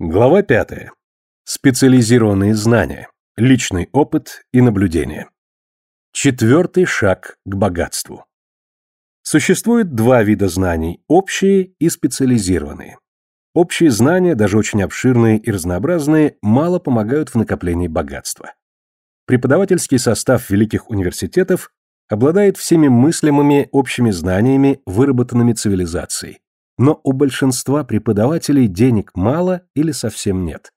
Глава 5. Специализированные знания, личный опыт и наблюдение. Четвертый шаг к богатству. Существует два вида знаний – общие и специализированные. Общие знания, даже очень обширные и разнообразные, мало помогают в накоплении богатства. Преподавательский состав великих университетов обладает всеми мыслимыми общими знаниями, выработанными цивилизацией но у большинства преподавателей денег мало или совсем нет.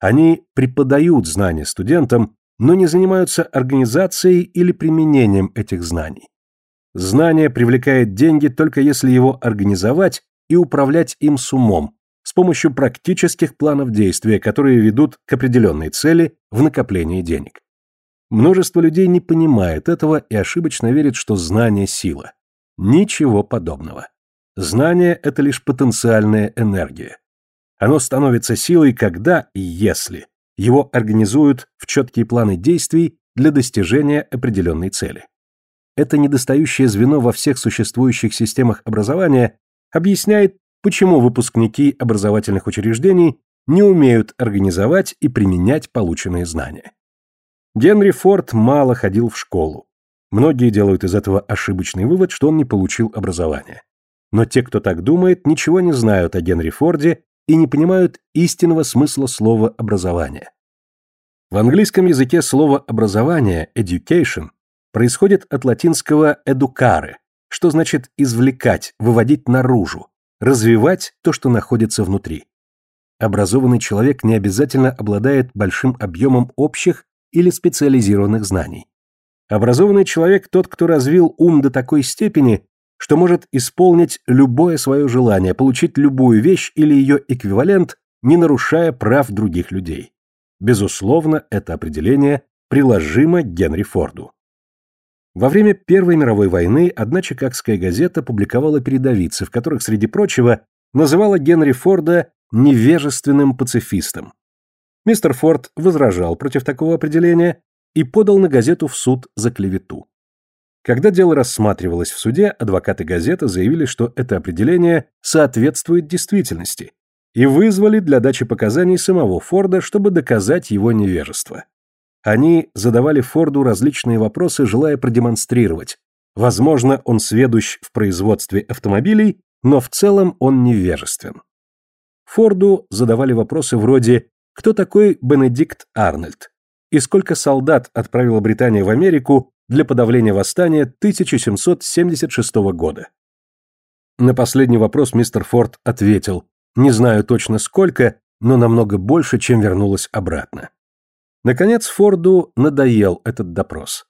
Они преподают знания студентам, но не занимаются организацией или применением этих знаний. Знание привлекает деньги только если его организовать и управлять им с умом, с помощью практических планов действия, которые ведут к определенной цели в накоплении денег. Множество людей не понимает этого и ошибочно верит, что знание – сила. Ничего подобного. Знание – это лишь потенциальная энергия. Оно становится силой, когда и если его организуют в четкие планы действий для достижения определенной цели. Это недостающее звено во всех существующих системах образования объясняет, почему выпускники образовательных учреждений не умеют организовать и применять полученные знания. Генри Форд мало ходил в школу. Многие делают из этого ошибочный вывод, что он не получил образование. Но те, кто так думает, ничего не знают о Генри Форде и не понимают истинного смысла слова «образование». В английском языке слово «образование» education происходит от латинского educare, что значит извлекать, выводить наружу, развивать то, что находится внутри. Образованный человек не обязательно обладает большим объемом общих или специализированных знаний. Образованный человек тот, кто развил ум до такой степени, что может исполнить любое свое желание, получить любую вещь или ее эквивалент, не нарушая прав других людей. Безусловно, это определение приложимо Генри Форду. Во время Первой мировой войны одна чикагская газета публиковала передовицы, в которых, среди прочего, называла Генри Форда невежественным пацифистом. Мистер Форд возражал против такого определения и подал на газету в суд за клевету. Когда дело рассматривалось в суде, адвокаты газеты заявили, что это определение соответствует действительности, и вызвали для дачи показаний самого Форда, чтобы доказать его невежество. Они задавали Форду различные вопросы, желая продемонстрировать. Возможно, он сведущ в производстве автомобилей, но в целом он невежествен. Форду задавали вопросы вроде «Кто такой Бенедикт Арнольд?» и сколько солдат отправила Британия в Америку для подавления восстания 1776 года. На последний вопрос мистер Форд ответил, не знаю точно сколько, но намного больше, чем вернулось обратно. Наконец Форду надоел этот допрос.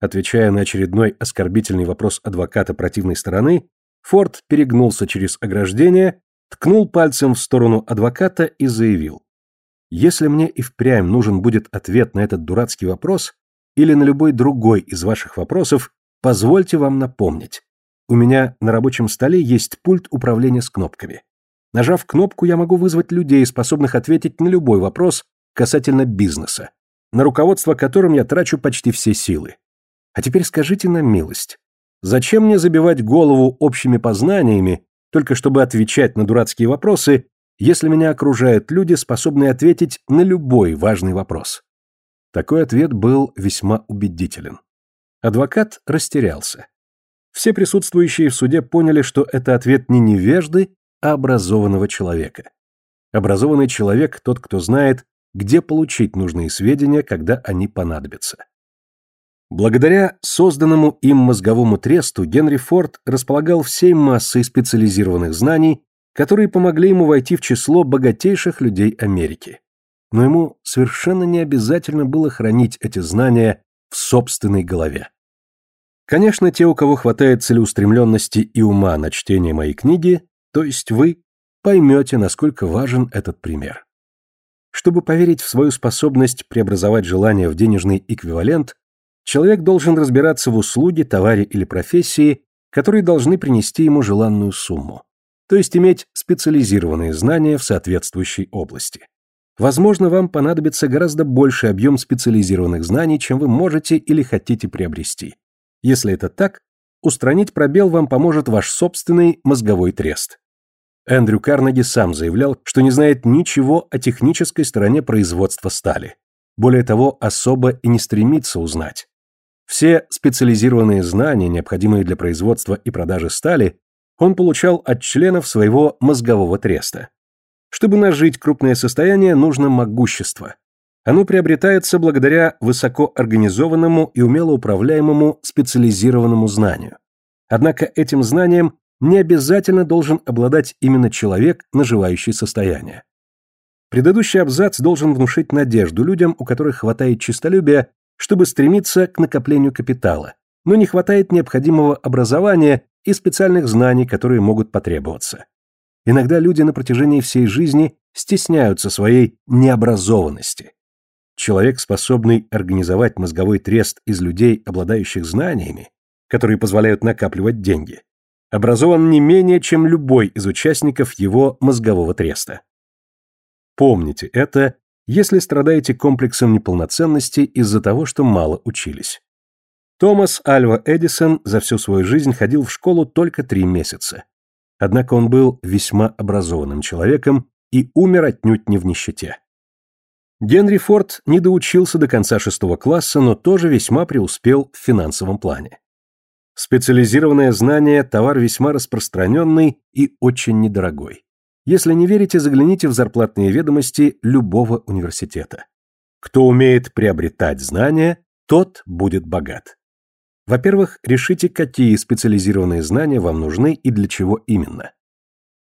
Отвечая на очередной оскорбительный вопрос адвоката противной стороны, Форд перегнулся через ограждение, ткнул пальцем в сторону адвоката и заявил. «Если мне и впрямь нужен будет ответ на этот дурацкий вопрос, или на любой другой из ваших вопросов, позвольте вам напомнить. У меня на рабочем столе есть пульт управления с кнопками. Нажав кнопку, я могу вызвать людей, способных ответить на любой вопрос касательно бизнеса, на руководство которым я трачу почти все силы. А теперь скажите на милость, зачем мне забивать голову общими познаниями, только чтобы отвечать на дурацкие вопросы, если меня окружают люди, способные ответить на любой важный вопрос? Такой ответ был весьма убедителен. Адвокат растерялся. Все присутствующие в суде поняли, что это ответ не невежды, а образованного человека. Образованный человек – тот, кто знает, где получить нужные сведения, когда они понадобятся. Благодаря созданному им мозговому тресту Генри Форд располагал всей массой специализированных знаний, которые помогли ему войти в число богатейших людей Америки но ему совершенно не обязательно было хранить эти знания в собственной голове. Конечно, те, у кого хватает целеустремленности и ума на чтение моей книги, то есть вы, поймете, насколько важен этот пример. Чтобы поверить в свою способность преобразовать желание в денежный эквивалент, человек должен разбираться в услуге, товаре или профессии, которые должны принести ему желанную сумму, то есть иметь специализированные знания в соответствующей области. Возможно, вам понадобится гораздо больший объем специализированных знаний, чем вы можете или хотите приобрести. Если это так, устранить пробел вам поможет ваш собственный мозговой трест. Эндрю Карнеги сам заявлял, что не знает ничего о технической стороне производства стали. Более того, особо и не стремится узнать. Все специализированные знания, необходимые для производства и продажи стали, он получал от членов своего мозгового треста. Чтобы нажить крупное состояние, нужно могущество. Оно приобретается благодаря высокоорганизованному и умело управляемому специализированному знанию. Однако этим знанием не обязательно должен обладать именно человек, наживающий состояние. Предыдущий абзац должен внушить надежду людям, у которых хватает честолюбия, чтобы стремиться к накоплению капитала, но не хватает необходимого образования и специальных знаний, которые могут потребоваться. Иногда люди на протяжении всей жизни стесняются своей необразованности. Человек, способный организовать мозговой трест из людей, обладающих знаниями, которые позволяют накапливать деньги, образован не менее, чем любой из участников его мозгового треста. Помните это, если страдаете комплексом неполноценности из-за того, что мало учились. Томас Альва Эдисон за всю свою жизнь ходил в школу только три месяца. Однако он был весьма образованным человеком и умер отнюдь не в нищете. Генри Форд не доучился до конца шестого класса, но тоже весьма преуспел в финансовом плане. Специализированное знание – товар весьма распространенный и очень недорогой. Если не верите, загляните в зарплатные ведомости любого университета. Кто умеет приобретать знания, тот будет богат. Во-первых, решите, какие специализированные знания вам нужны и для чего именно.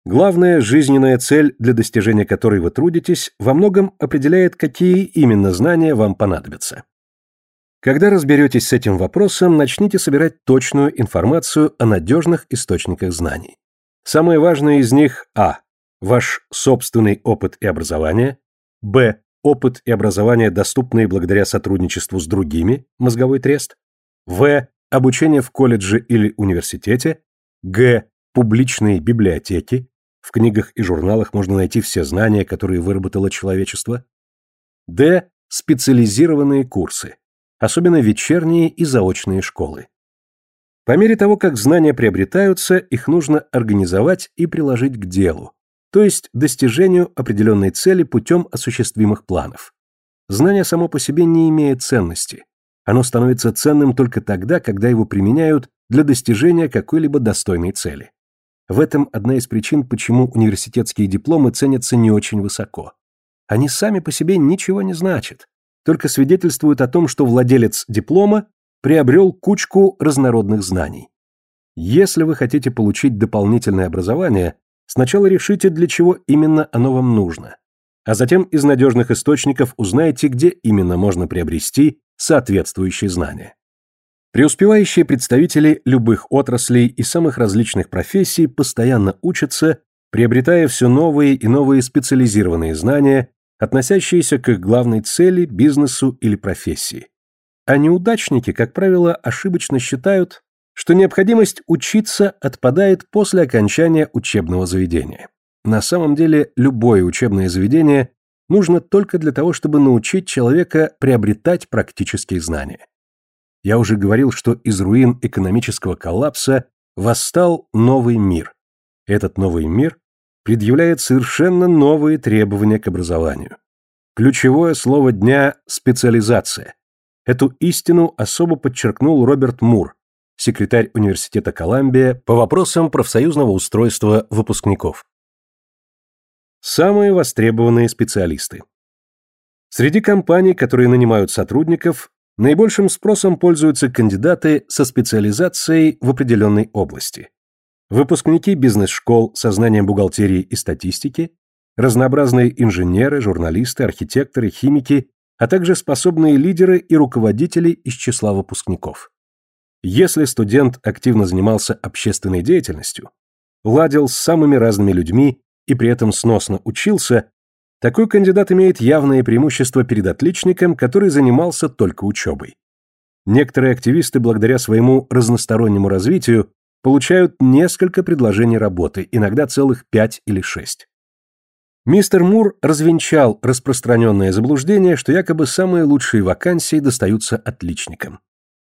Главная жизненная цель, для достижения которой вы трудитесь, во многом определяет, какие именно знания вам понадобятся. Когда разберетесь с этим вопросом, начните собирать точную информацию о надежных источниках знаний. Самое важное из них – А. Ваш собственный опыт и образование. Б. Опыт и образование, доступные благодаря сотрудничеству с другими, мозговой трест. В. Обучение в колледже или университете. Г. Публичные библиотеки. В книгах и журналах можно найти все знания, которые выработало человечество. Д. Специализированные курсы, особенно вечерние и заочные школы. По мере того, как знания приобретаются, их нужно организовать и приложить к делу, то есть достижению определенной цели путем осуществимых планов. Знание само по себе не имеет ценности. Оно становится ценным только тогда, когда его применяют для достижения какой-либо достойной цели. В этом одна из причин, почему университетские дипломы ценятся не очень высоко. Они сами по себе ничего не значат, только свидетельствуют о том, что владелец диплома приобрел кучку разнородных знаний. Если вы хотите получить дополнительное образование, сначала решите, для чего именно оно вам нужно, а затем из надежных источников узнаете, где именно можно приобрести соответствующие знания. Преуспевающие представители любых отраслей и самых различных профессий постоянно учатся, приобретая все новые и новые специализированные знания, относящиеся к их главной цели, бизнесу или профессии. А неудачники, как правило, ошибочно считают, что необходимость учиться отпадает после окончания учебного заведения. На самом деле, любое учебное заведение нужно только для того, чтобы научить человека приобретать практические знания. Я уже говорил, что из руин экономического коллапса восстал новый мир. Этот новый мир предъявляет совершенно новые требования к образованию. Ключевое слово дня – специализация. Эту истину особо подчеркнул Роберт Мур, секретарь Университета Колумбия по вопросам профсоюзного устройства выпускников. Самые востребованные специалисты. Среди компаний, которые нанимают сотрудников, Наибольшим спросом пользуются кандидаты со специализацией в определенной области. Выпускники бизнес-школ со знанием бухгалтерии и статистики, разнообразные инженеры, журналисты, архитекторы, химики, а также способные лидеры и руководители из числа выпускников. Если студент активно занимался общественной деятельностью, ладил с самыми разными людьми и при этом сносно учился, такой кандидат имеет явное преимущество перед отличником, который занимался только учебой. Некоторые активисты, благодаря своему разностороннему развитию, получают несколько предложений работы, иногда целых пять или шесть. Мистер Мур развенчал распространенное заблуждение, что якобы самые лучшие вакансии достаются отличникам.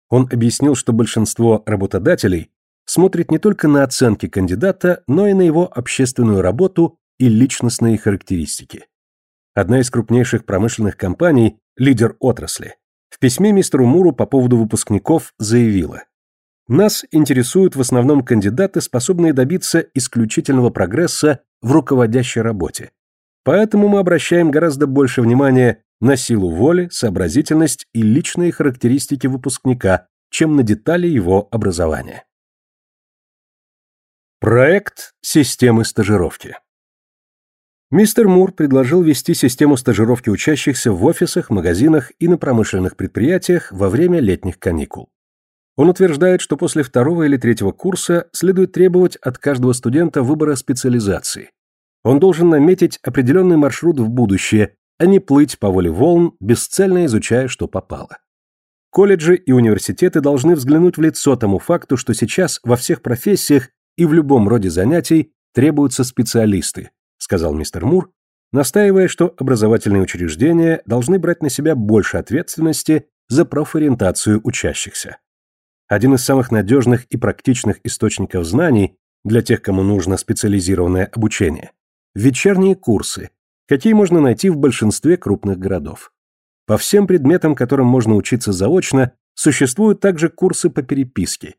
Он объяснил, что большинство работодателей смотрит не только на оценки кандидата, но и на его общественную работу и личностные характеристики. Одна из крупнейших промышленных компаний, лидер отрасли, в письме мистеру Муру по поводу выпускников заявила «Нас интересуют в основном кандидаты, способные добиться исключительного прогресса в руководящей работе. Поэтому мы обращаем гораздо больше внимания на силу воли, сообразительность и личные характеристики выпускника, чем на детали его образования. Проект системы стажировки. Мистер Мур предложил ввести систему стажировки учащихся в офисах, магазинах и на промышленных предприятиях во время летних каникул. Он утверждает, что после второго или третьего курса следует требовать от каждого студента выбора специализации. Он должен наметить определенный маршрут в будущее, а не плыть по воле волн, бесцельно изучая, что попало. Колледжи и университеты должны взглянуть в лицо тому факту, что сейчас во всех профессиях и в любом роде занятий требуются специалисты, сказал мистер Мур, настаивая, что образовательные учреждения должны брать на себя больше ответственности за профориентацию учащихся. Один из самых надежных и практичных источников знаний для тех, кому нужно специализированное обучение – вечерние курсы, какие можно найти в большинстве крупных городов. По всем предметам, которым можно учиться заочно, существуют также курсы по переписке,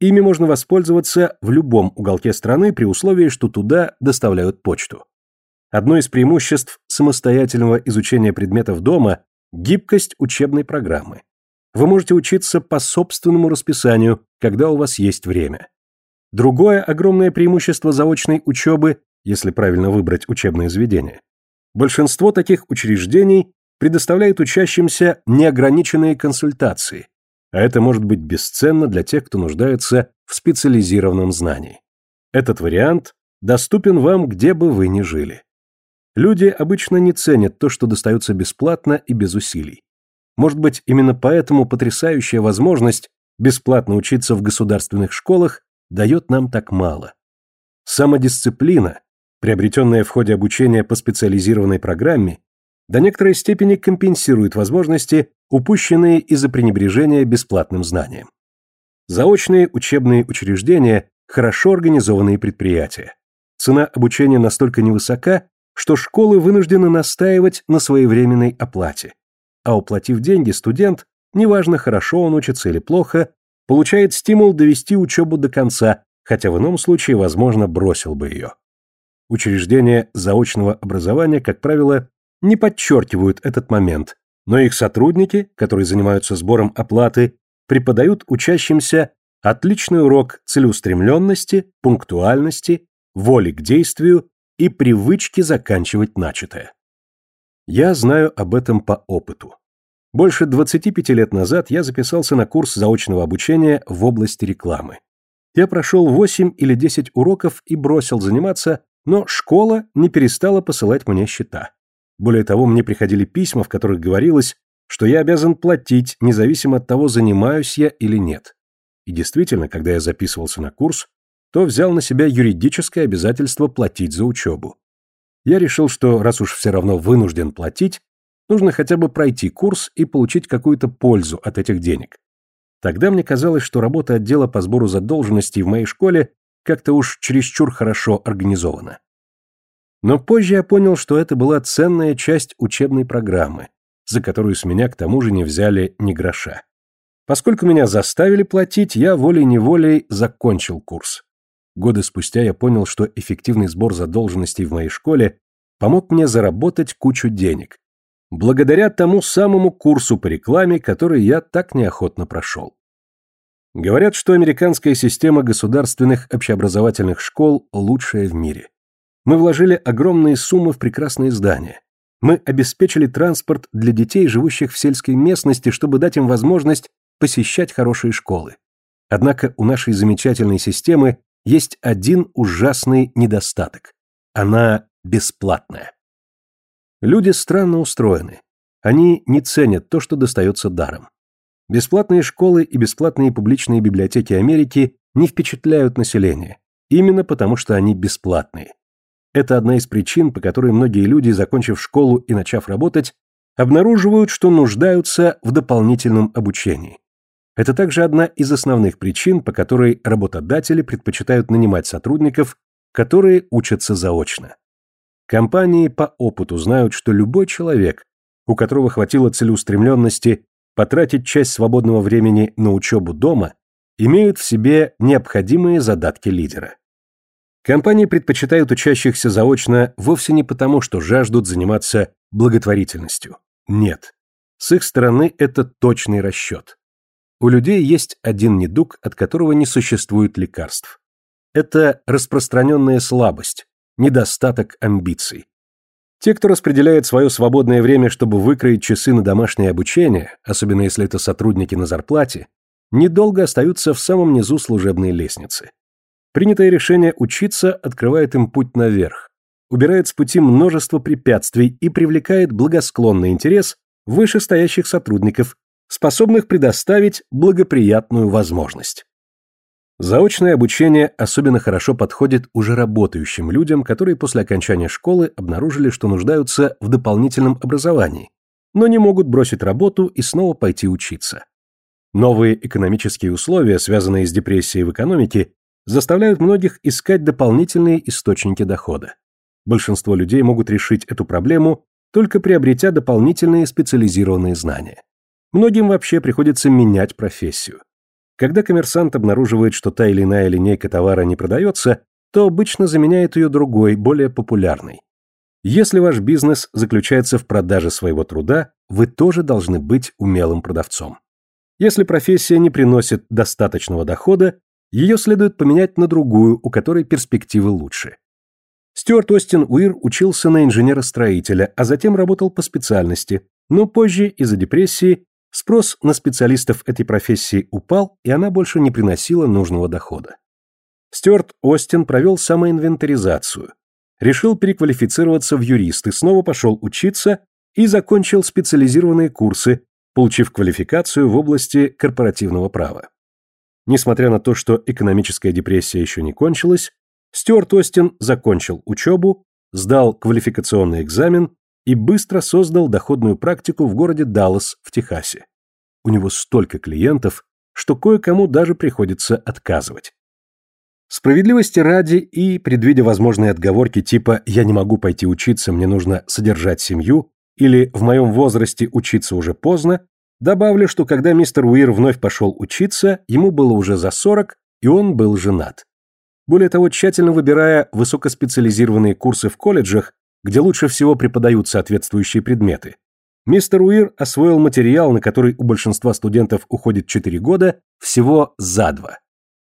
Ими можно воспользоваться в любом уголке страны при условии, что туда доставляют почту. Одно из преимуществ самостоятельного изучения предметов дома – гибкость учебной программы. Вы можете учиться по собственному расписанию, когда у вас есть время. Другое огромное преимущество заочной учебы, если правильно выбрать учебное заведение. Большинство таких учреждений предоставляет учащимся неограниченные консультации, а это может быть бесценно для тех, кто нуждается в специализированном знании. Этот вариант доступен вам, где бы вы ни жили. Люди обычно не ценят то, что достается бесплатно и без усилий. Может быть, именно поэтому потрясающая возможность бесплатно учиться в государственных школах дает нам так мало. Самодисциплина, приобретенная в ходе обучения по специализированной программе, до некоторой степени компенсирует возможности, упущенные из-за пренебрежения бесплатным знанием. Заочные учебные учреждения – хорошо организованные предприятия. Цена обучения настолько невысока, что школы вынуждены настаивать на своевременной оплате. А уплатив деньги, студент, неважно, хорошо он учится или плохо, получает стимул довести учебу до конца, хотя в ином случае, возможно, бросил бы ее. Учреждения заочного образования, как правило, не подчеркивают этот момент, но их сотрудники, которые занимаются сбором оплаты, преподают учащимся отличный урок целеустремленности, пунктуальности, воли к действию и привычки заканчивать начатое. Я знаю об этом по опыту. Больше 25 лет назад я записался на курс заочного обучения в области рекламы. Я прошел 8 или 10 уроков и бросил заниматься, но школа не перестала посылать мне счета. Более того, мне приходили письма, в которых говорилось, что я обязан платить, независимо от того, занимаюсь я или нет. И действительно, когда я записывался на курс, то взял на себя юридическое обязательство платить за учебу. Я решил, что раз уж все равно вынужден платить, нужно хотя бы пройти курс и получить какую-то пользу от этих денег. Тогда мне казалось, что работа отдела по сбору задолженностей в моей школе как-то уж чересчур хорошо организована. Но позже я понял, что это была ценная часть учебной программы, за которую с меня к тому же не взяли ни гроша. Поскольку меня заставили платить, я волей-неволей закончил курс. Годы спустя я понял, что эффективный сбор задолженностей в моей школе помог мне заработать кучу денег. Благодаря тому самому курсу по рекламе, который я так неохотно прошел. Говорят, что американская система государственных общеобразовательных школ лучшая в мире. Мы вложили огромные суммы в прекрасные здания. Мы обеспечили транспорт для детей, живущих в сельской местности, чтобы дать им возможность посещать хорошие школы. Однако у нашей замечательной системы есть один ужасный недостаток. Она бесплатная. Люди странно устроены. Они не ценят то, что достается даром. Бесплатные школы и бесплатные публичные библиотеки Америки не впечатляют население, именно потому что они бесплатные. Это одна из причин, по которой многие люди, закончив школу и начав работать, обнаруживают, что нуждаются в дополнительном обучении. Это также одна из основных причин, по которой работодатели предпочитают нанимать сотрудников, которые учатся заочно. Компании по опыту знают, что любой человек, у которого хватило целеустремленности потратить часть свободного времени на учебу дома, имеют в себе необходимые задатки лидера. Компании предпочитают учащихся заочно вовсе не потому, что жаждут заниматься благотворительностью. Нет. С их стороны это точный расчет. У людей есть один недуг, от которого не существует лекарств. Это распространенная слабость, недостаток амбиций. Те, кто распределяет свое свободное время, чтобы выкроить часы на домашнее обучение, особенно если это сотрудники на зарплате, недолго остаются в самом низу служебной лестницы. Принятое решение учиться открывает им путь наверх, убирает с пути множество препятствий и привлекает благосклонный интерес вышестоящих сотрудников, способных предоставить благоприятную возможность. Заочное обучение особенно хорошо подходит уже работающим людям, которые после окончания школы обнаружили, что нуждаются в дополнительном образовании, но не могут бросить работу и снова пойти учиться. Новые экономические условия, связанные с депрессией в экономике, заставляют многих искать дополнительные источники дохода. Большинство людей могут решить эту проблему, только приобретя дополнительные специализированные знания. Многим вообще приходится менять профессию. Когда коммерсант обнаруживает, что та или иная линейка товара не продается, то обычно заменяет ее другой, более популярной. Если ваш бизнес заключается в продаже своего труда, вы тоже должны быть умелым продавцом. Если профессия не приносит достаточного дохода, ее следует поменять на другую, у которой перспективы лучше. Стюарт Остин Уир учился на инженера-строителя, а затем работал по специальности, но позже из-за депрессии Спрос на специалистов этой профессии упал, и она больше не приносила нужного дохода. Стюарт Остин провел самоинвентаризацию, решил переквалифицироваться в юристы, снова пошел учиться и закончил специализированные курсы, получив квалификацию в области корпоративного права. Несмотря на то, что экономическая депрессия еще не кончилась, Стюарт Остин закончил учебу, сдал квалификационный экзамен и быстро создал доходную практику в городе Даллас в Техасе. У него столько клиентов, что кое-кому даже приходится отказывать. Справедливости ради и, предвидя возможные отговорки типа «я не могу пойти учиться, мне нужно содержать семью» или «в моем возрасте учиться уже поздно», добавлю, что когда мистер Уир вновь пошел учиться, ему было уже за 40, и он был женат. Более того, тщательно выбирая высокоспециализированные курсы в колледжах, где лучше всего преподают соответствующие предметы, мистер Уир освоил материал, на который у большинства студентов уходит 4 года, всего за два.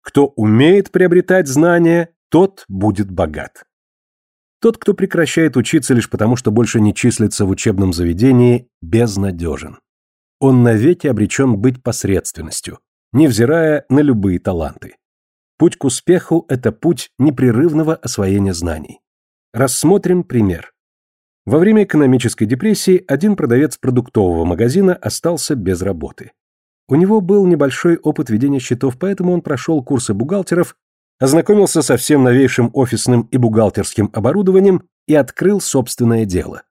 Кто умеет приобретать знания, тот будет богат. Тот, кто прекращает учиться лишь потому, что больше не числится в учебном заведении, безнадежен. Он навеки обречен быть посредственностью, невзирая на любые таланты. Путь к успеху – это путь непрерывного освоения знаний. Рассмотрим пример. Во время экономической депрессии один продавец продуктового магазина остался без работы. У него был небольшой опыт ведения счетов, поэтому он прошел курсы бухгалтеров, ознакомился со всем новейшим офисным и бухгалтерским оборудованием и открыл собственное дело.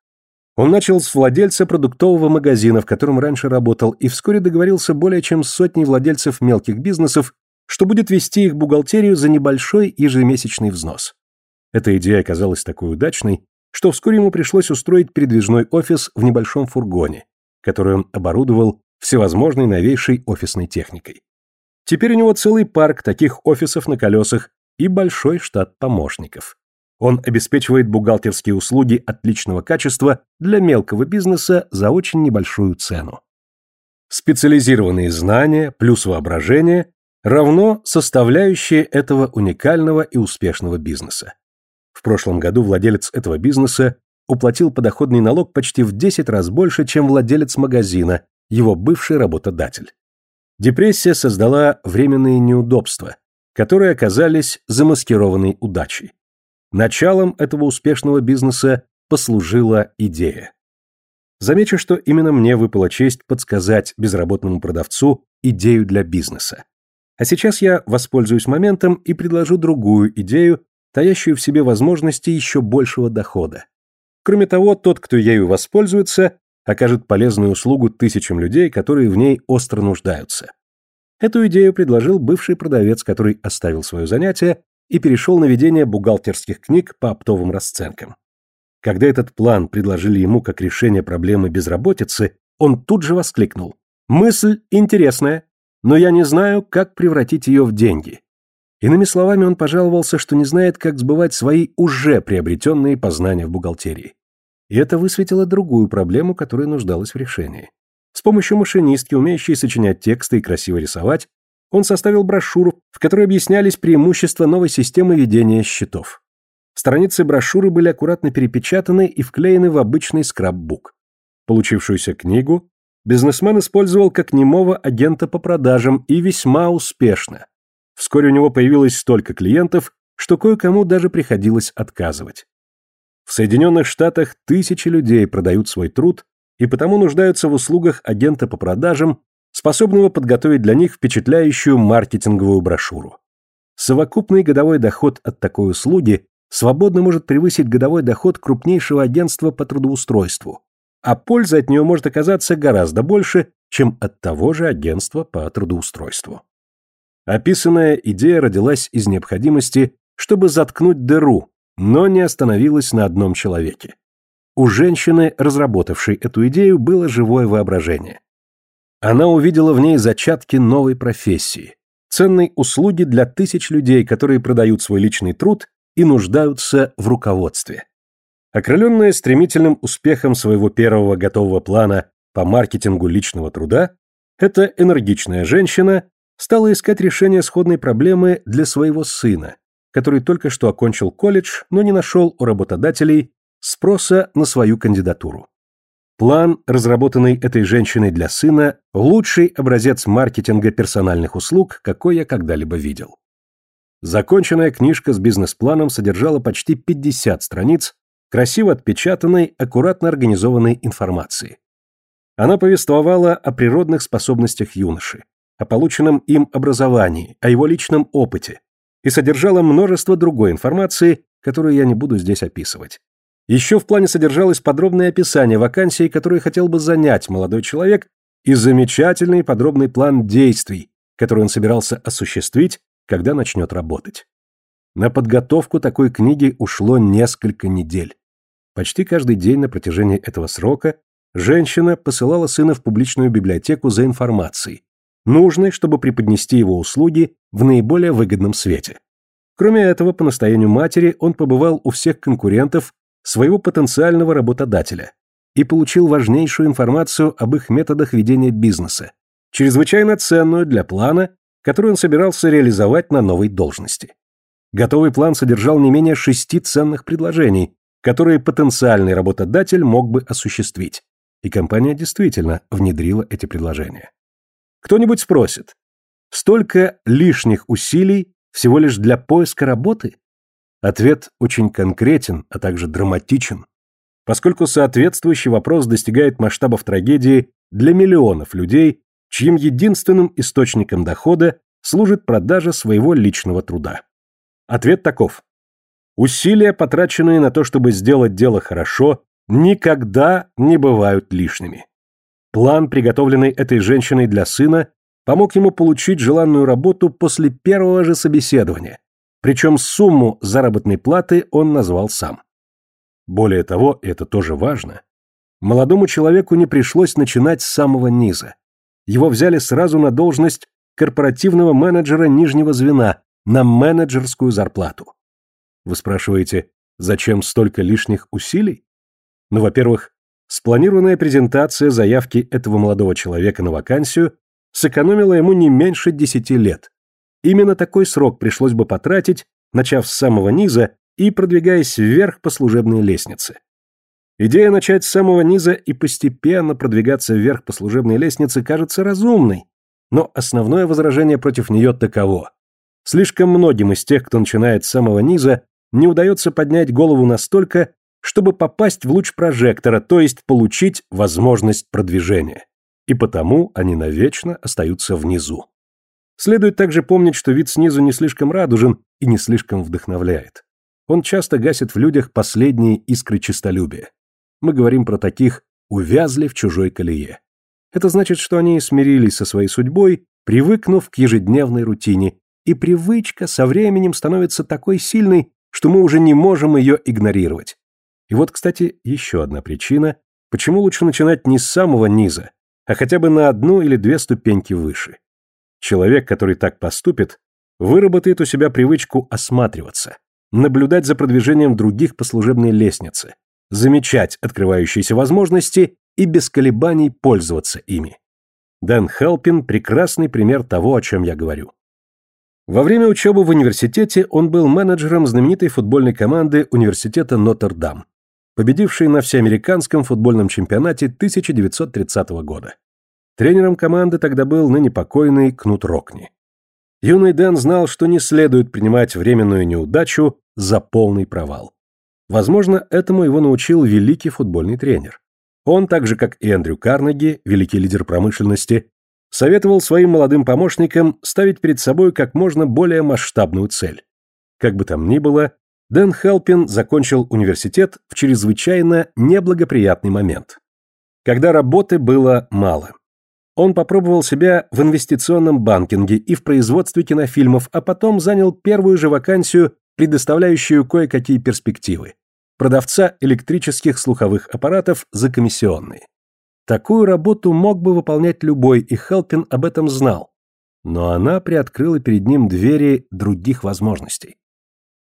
Он начал с владельца продуктового магазина, в котором раньше работал, и вскоре договорился более чем с сотней владельцев мелких бизнесов, что будет вести их бухгалтерию за небольшой ежемесячный взнос. Эта идея оказалась такой удачной, что вскоре ему пришлось устроить передвижной офис в небольшом фургоне, который он оборудовал всевозможной новейшей офисной техникой. Теперь у него целый парк таких офисов на колесах и большой штат помощников. Он обеспечивает бухгалтерские услуги отличного качества для мелкого бизнеса за очень небольшую цену. Специализированные знания плюс воображение равно составляющие этого уникального и успешного бизнеса. В прошлом году владелец этого бизнеса уплатил подоходный налог почти в 10 раз больше, чем владелец магазина, его бывший работодатель. Депрессия создала временные неудобства, которые оказались замаскированной удачей. Началом этого успешного бизнеса послужила идея. Замечу, что именно мне выпала честь подсказать безработному продавцу идею для бизнеса. А сейчас я воспользуюсь моментом и предложу другую идею, таящую в себе возможности еще большего дохода. Кроме того, тот, кто ею воспользуется, окажет полезную услугу тысячам людей, которые в ней остро нуждаются. Эту идею предложил бывший продавец, который оставил свое занятие и перешел на ведение бухгалтерских книг по оптовым расценкам. Когда этот план предложили ему как решение проблемы безработицы, он тут же воскликнул. «Мысль интересная, но я не знаю, как превратить ее в деньги». Иными словами, он пожаловался, что не знает, как сбывать свои уже приобретенные познания в бухгалтерии. И это высветило другую проблему, которая нуждалась в решении. С помощью машинистки, умеющей сочинять тексты и красиво рисовать, он составил брошюру, в которой объяснялись преимущества новой системы ведения счетов. Страницы брошюры были аккуратно перепечатаны и вклеены в обычный скраббук. Получившуюся книгу бизнесмен использовал как немого агента по продажам и весьма успешно. Вскоре у него появилось столько клиентов, что кое-кому даже приходилось отказывать. В Соединенных Штатах тысячи людей продают свой труд и потому нуждаются в услугах агента по продажам, способного подготовить для них впечатляющую маркетинговую брошюру. Совокупный годовой доход от такой услуги свободно может превысить годовой доход крупнейшего агентства по трудоустройству, а польза от нее может оказаться гораздо больше, чем от того же агентства по трудоустройству. Описанная идея родилась из необходимости, чтобы заткнуть дыру, но не остановилась на одном человеке. У женщины, разработавшей эту идею, было живое воображение. Она увидела в ней зачатки новой профессии, ценной услуги для тысяч людей, которые продают свой личный труд и нуждаются в руководстве. Окрыленная стремительным успехом своего первого готового плана по маркетингу личного труда, эта энергичная женщина стала искать решение сходной проблемы для своего сына, который только что окончил колледж, но не нашел у работодателей спроса на свою кандидатуру. План, разработанный этой женщиной для сына, лучший образец маркетинга персональных услуг, какой я когда-либо видел. Законченная книжка с бизнес-планом содержала почти 50 страниц красиво отпечатанной, аккуратно организованной информации. Она повествовала о природных способностях юноши, о полученном им образовании, о его личном опыте и содержала множество другой информации, которую я не буду здесь описывать. Еще в плане содержалось подробное описание вакансии, которую хотел бы занять молодой человек, и замечательный подробный план действий, который он собирался осуществить когда начнет работать. На подготовку такой книги ушло несколько недель. Почти каждый день на протяжении этого срока женщина посылала сына в публичную библиотеку за информацией, нужной, чтобы преподнести его услуги в наиболее выгодном свете. Кроме этого, по настоянию матери он побывал у всех конкурентов своего потенциального работодателя и получил важнейшую информацию об их методах ведения бизнеса, чрезвычайно ценную для плана который он собирался реализовать на новой должности. Готовый план содержал не менее шести ценных предложений, которые потенциальный работодатель мог бы осуществить. И компания действительно внедрила эти предложения. Кто-нибудь спросит, столько лишних усилий всего лишь для поиска работы? Ответ очень конкретен, а также драматичен, поскольку соответствующий вопрос достигает масштабов трагедии для миллионов людей, чьим единственным источником дохода служит продажа своего личного труда. Ответ таков. Усилия, потраченные на то, чтобы сделать дело хорошо, никогда не бывают лишними. План, приготовленный этой женщиной для сына, помог ему получить желанную работу после первого же собеседования, причем сумму заработной платы он назвал сам. Более того, это тоже важно, молодому человеку не пришлось начинать с самого низа его взяли сразу на должность корпоративного менеджера нижнего звена на менеджерскую зарплату. Вы спрашиваете, зачем столько лишних усилий? Ну, во-первых, спланированная презентация заявки этого молодого человека на вакансию сэкономила ему не меньше десяти лет. Именно такой срок пришлось бы потратить, начав с самого низа и продвигаясь вверх по служебной лестнице. Идея начать с самого низа и постепенно продвигаться вверх по служебной лестнице кажется разумной, но основное возражение против нее таково. Слишком многим из тех, кто начинает с самого низа, не удается поднять голову настолько, чтобы попасть в луч прожектора, то есть получить возможность продвижения. И потому они навечно остаются внизу. Следует также помнить, что вид снизу не слишком радужен и не слишком вдохновляет. Он часто гасит в людях последние искры честолюбия. Мы говорим про таких «увязли в чужой колее». Это значит, что они смирились со своей судьбой, привыкнув к ежедневной рутине, и привычка со временем становится такой сильной, что мы уже не можем ее игнорировать. И вот, кстати, еще одна причина, почему лучше начинать не с самого низа, а хотя бы на одну или две ступеньки выше. Человек, который так поступит, выработает у себя привычку осматриваться, наблюдать за продвижением других по служебной лестнице, замечать открывающиеся возможности и без колебаний пользоваться ими. Дэн Хелпин – прекрасный пример того, о чем я говорю. Во время учебы в университете он был менеджером знаменитой футбольной команды университета Нотр-Дам, победившей на всеамериканском футбольном чемпионате 1930 года. Тренером команды тогда был ныне покойный Кнут Рокни. Юный Дэн знал, что не следует принимать временную неудачу за полный провал. Возможно, этому его научил великий футбольный тренер. Он, так же как и Эндрю Карнеги, великий лидер промышленности, советовал своим молодым помощникам ставить перед собой как можно более масштабную цель. Как бы там ни было, Дэн Хелпин закончил университет в чрезвычайно неблагоприятный момент. Когда работы было мало. Он попробовал себя в инвестиционном банкинге и в производстве кинофильмов, а потом занял первую же вакансию, предоставляющую кое-какие перспективы продавца электрических слуховых аппаратов за комиссионные. Такую работу мог бы выполнять любой, и Хелпин об этом знал. Но она приоткрыла перед ним двери других возможностей.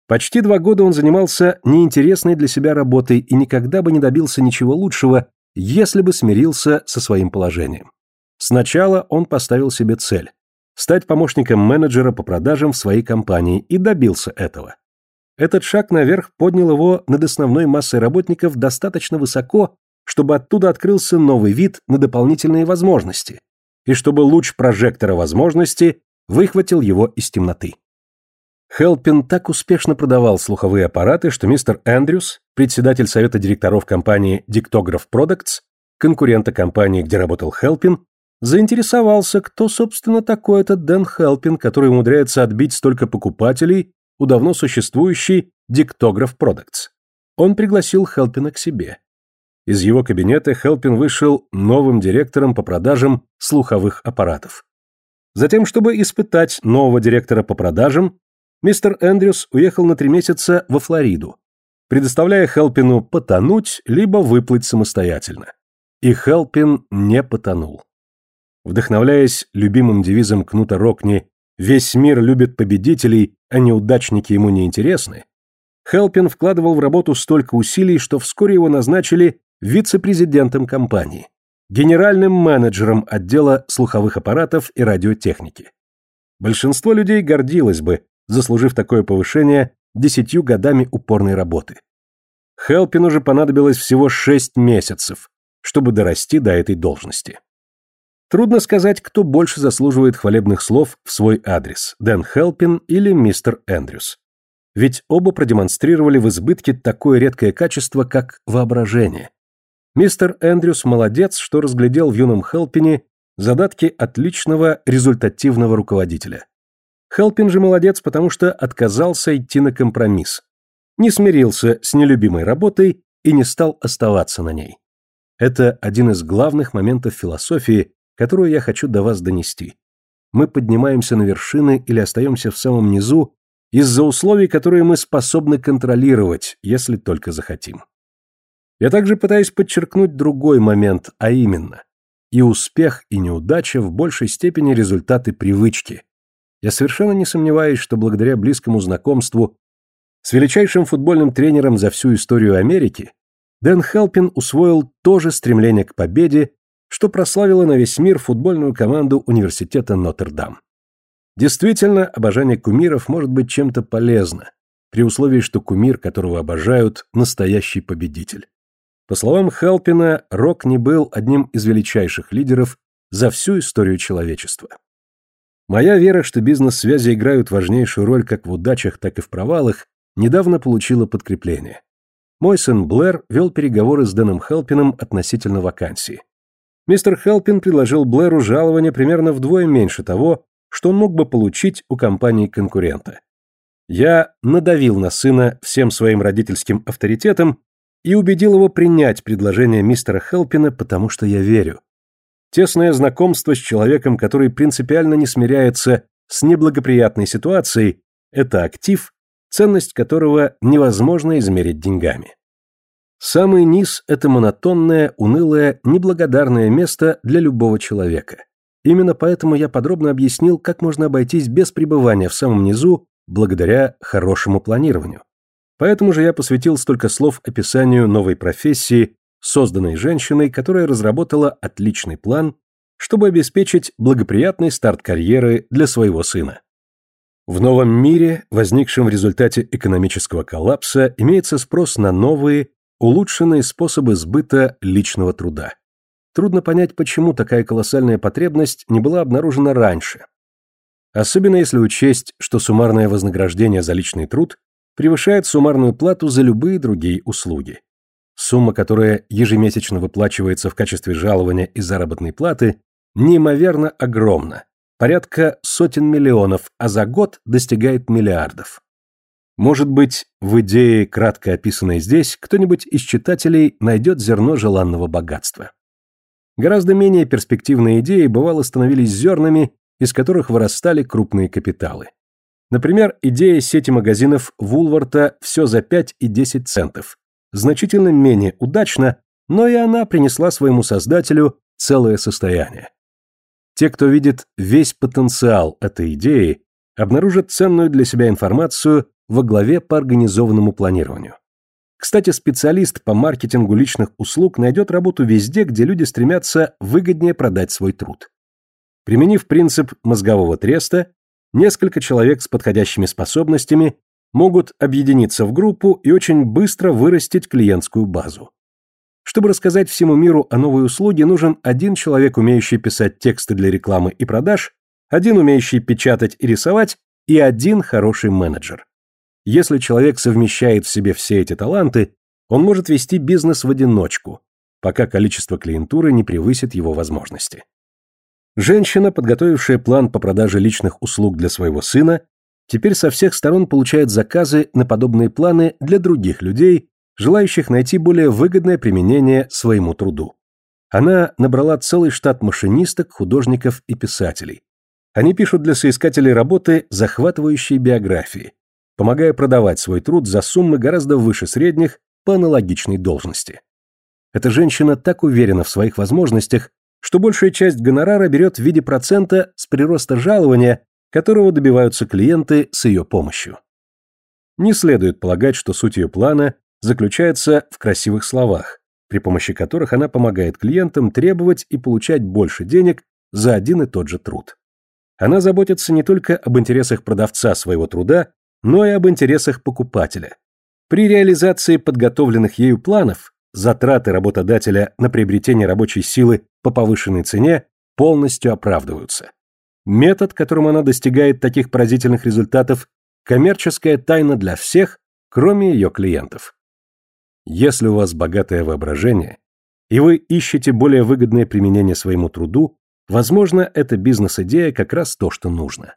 Почти два года он занимался неинтересной для себя работой и никогда бы не добился ничего лучшего, если бы смирился со своим положением. Сначала он поставил себе цель – стать помощником менеджера по продажам в своей компании и добился этого. Этот шаг наверх поднял его над основной массой работников достаточно высоко, чтобы оттуда открылся новый вид на дополнительные возможности, и чтобы луч прожектора возможности выхватил его из темноты. Хелпин так успешно продавал слуховые аппараты, что мистер Эндрюс, председатель совета директоров компании Dictograph Products, конкурента компании, где работал Хелпин, заинтересовался, кто, собственно, такой этот Дэн Хелпин, который умудряется отбить столько покупателей у давно существующей Dictograph Products. Он пригласил Хелпина к себе. Из его кабинета Хелпин вышел новым директором по продажам слуховых аппаратов. Затем, чтобы испытать нового директора по продажам, мистер Эндрюс уехал на три месяца во Флориду, предоставляя Хелпину потонуть либо выплыть самостоятельно. И Хелпин не потонул. Вдохновляясь любимым девизом Кнута Рокни «Весь мир любит победителей, а неудачники ему не интересны», Хелпин вкладывал в работу столько усилий, что вскоре его назначили вице-президентом компании, генеральным менеджером отдела слуховых аппаратов и радиотехники. Большинство людей гордилось бы, заслужив такое повышение десятью годами упорной работы. Хелпину же понадобилось всего шесть месяцев, чтобы дорасти до этой должности. Трудно сказать, кто больше заслуживает хвалебных слов в свой адрес – Дэн Хелпин или мистер Эндрюс. Ведь оба продемонстрировали в избытке такое редкое качество, как воображение. Мистер Эндрюс молодец, что разглядел в юном Хелпине задатки отличного результативного руководителя. Хелпин же молодец, потому что отказался идти на компромисс. Не смирился с нелюбимой работой и не стал оставаться на ней. Это один из главных моментов философии, которую я хочу до вас донести. Мы поднимаемся на вершины или остаемся в самом низу из-за условий, которые мы способны контролировать, если только захотим. Я также пытаюсь подчеркнуть другой момент, а именно, и успех, и неудача в большей степени результаты привычки. Я совершенно не сомневаюсь, что благодаря близкому знакомству с величайшим футбольным тренером за всю историю Америки Дэн Хелпин усвоил то же стремление к победе, что прославило на весь мир футбольную команду университета Нотр-Дам. Действительно, обожание кумиров может быть чем-то полезно, при условии, что кумир, которого обожают, настоящий победитель. По словам Хелпина, Рок не был одним из величайших лидеров за всю историю человечества. Моя вера, что бизнес-связи играют важнейшую роль как в удачах, так и в провалах, недавно получила подкрепление. Мой сын Блэр вел переговоры с Дэном Хелпином относительно вакансии. Мистер Хелпин предложил Блэру жалование примерно вдвое меньше того, что он мог бы получить у компании-конкурента. Я надавил на сына всем своим родительским авторитетом и убедил его принять предложение мистера Хелпина, потому что я верю. Тесное знакомство с человеком, который принципиально не смиряется с неблагоприятной ситуацией, это актив, ценность которого невозможно измерить деньгами. Самый низ – это монотонное, унылое, неблагодарное место для любого человека. Именно поэтому я подробно объяснил, как можно обойтись без пребывания в самом низу благодаря хорошему планированию. Поэтому же я посвятил столько слов описанию новой профессии, созданной женщиной, которая разработала отличный план, чтобы обеспечить благоприятный старт карьеры для своего сына. В новом мире, возникшем в результате экономического коллапса, имеется спрос на новые, улучшенные способы сбыта личного труда. Трудно понять, почему такая колоссальная потребность не была обнаружена раньше. Особенно если учесть, что суммарное вознаграждение за личный труд превышает суммарную плату за любые другие услуги. Сумма, которая ежемесячно выплачивается в качестве жалования и заработной платы, неимоверно огромна, порядка сотен миллионов, а за год достигает миллиардов. Может быть, в идее, кратко описанной здесь, кто-нибудь из читателей найдет зерно желанного богатства. Гораздо менее перспективные идеи бывало становились зернами, из которых вырастали крупные капиталы. Например, идея сети магазинов Вулварта «Все за 5 и 10 центов». Значительно менее удачна, но и она принесла своему создателю целое состояние. Те, кто видит весь потенциал этой идеи, обнаружат ценную для себя информацию во главе по организованному планированию. Кстати, специалист по маркетингу личных услуг найдет работу везде, где люди стремятся выгоднее продать свой труд. Применив принцип мозгового треста, несколько человек с подходящими способностями могут объединиться в группу и очень быстро вырастить клиентскую базу. Чтобы рассказать всему миру о новой услуге, нужен один человек, умеющий писать тексты для рекламы и продаж, один умеющий печатать и рисовать, и один хороший менеджер. Если человек совмещает в себе все эти таланты, он может вести бизнес в одиночку, пока количество клиентуры не превысит его возможности. Женщина, подготовившая план по продаже личных услуг для своего сына, теперь со всех сторон получает заказы на подобные планы для других людей, желающих найти более выгодное применение своему труду. Она набрала целый штат машинисток, художников и писателей. Они пишут для соискателей работы захватывающие биографии, помогая продавать свой труд за суммы гораздо выше средних по аналогичной должности. Эта женщина так уверена в своих возможностях, что большая часть гонорара берет в виде процента с прироста жалования, которого добиваются клиенты с ее помощью. Не следует полагать, что суть ее плана заключается в красивых словах, при помощи которых она помогает клиентам требовать и получать больше денег за один и тот же труд. Она заботится не только об интересах продавца своего труда, но и об интересах покупателя. При реализации подготовленных ею планов затраты работодателя на приобретение рабочей силы по повышенной цене полностью оправдываются. Метод, которым она достигает таких поразительных результатов, коммерческая тайна для всех, кроме ее клиентов. Если у вас богатое воображение, и вы ищете более выгодное применение своему труду, возможно, эта бизнес-идея как раз то, что нужно.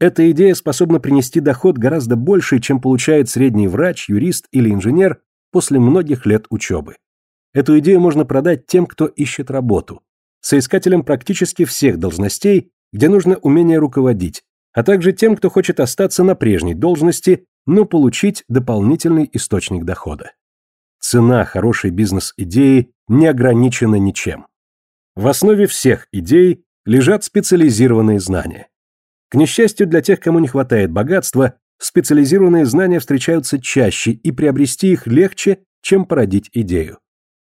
Эта идея способна принести доход гораздо больше, чем получает средний врач, юрист или инженер после многих лет учебы. Эту идею можно продать тем, кто ищет работу, соискателям практически всех должностей, где нужно умение руководить, а также тем, кто хочет остаться на прежней должности, но получить дополнительный источник дохода. Цена хорошей бизнес-идеи не ограничена ничем. В основе всех идей лежат специализированные знания. К несчастью для тех, кому не хватает богатства, специализированные знания встречаются чаще и приобрести их легче, чем породить идею.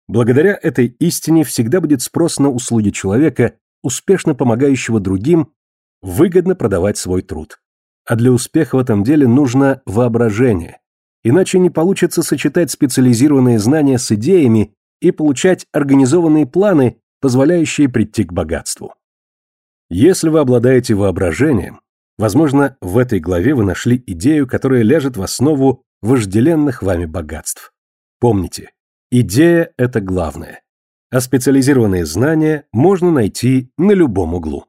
Благодаря этой истине всегда будет спрос на услуги человека, успешно помогающего другим, выгодно продавать свой труд. А для успеха в этом деле нужно воображение, Иначе не получится сочетать специализированные знания с идеями и получать организованные планы, позволяющие прийти к богатству. Если вы обладаете воображением, возможно, в этой главе вы нашли идею, которая ляжет в основу вожделенных вами богатств. Помните, идея – это главное, а специализированные знания можно найти на любом углу.